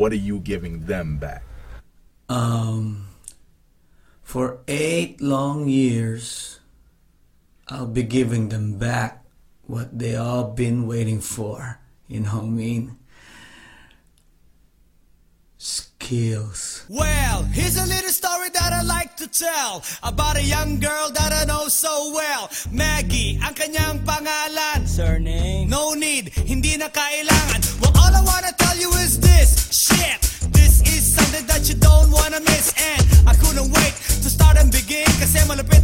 What are you giving them back? Um, for eight long years, I'll be giving them back what they all been waiting for. You know what I mean? skills. Well, here's a little story that I like to tell about a young girl that I know so well. Maggie, ang kanyang pangalan. Surname. No need, hindi na kailangan.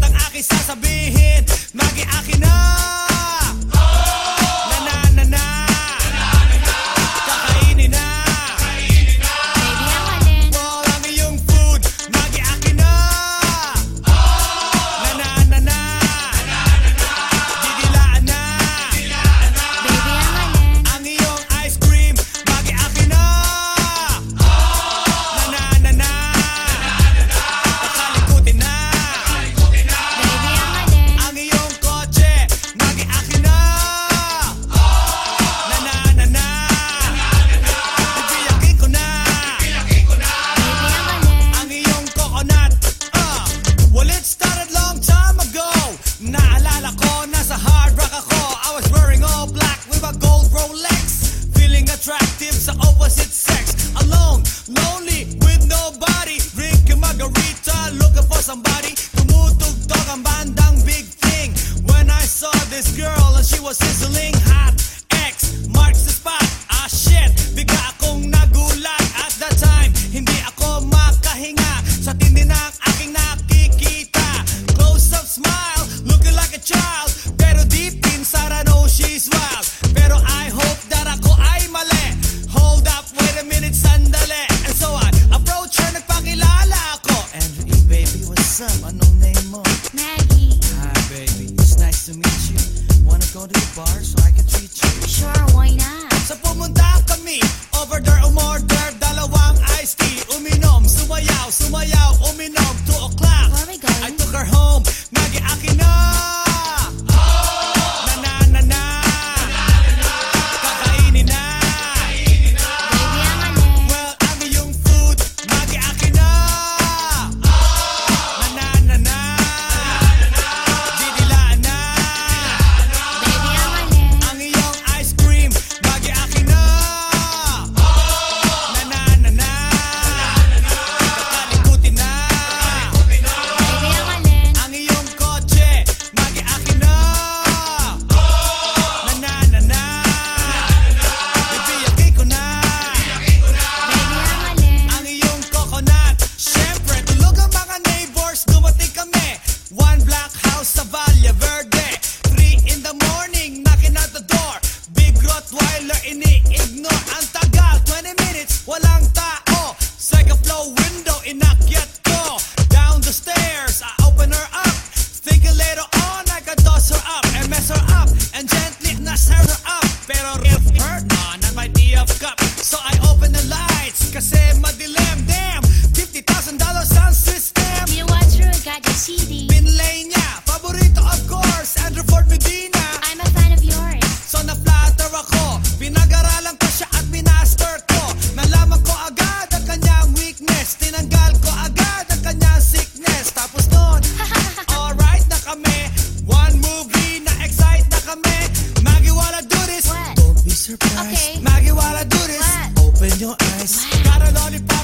ang aking sasabihin Maging akin na. to a sizzling hot X marks the spot. Ah shit, bigla akong nagulat. At that time, hindi ako makahinga. Sa tindi ng aking nak surprised. Okay. Maggie, while I do this, what? open your eyes. What? Got a lollipop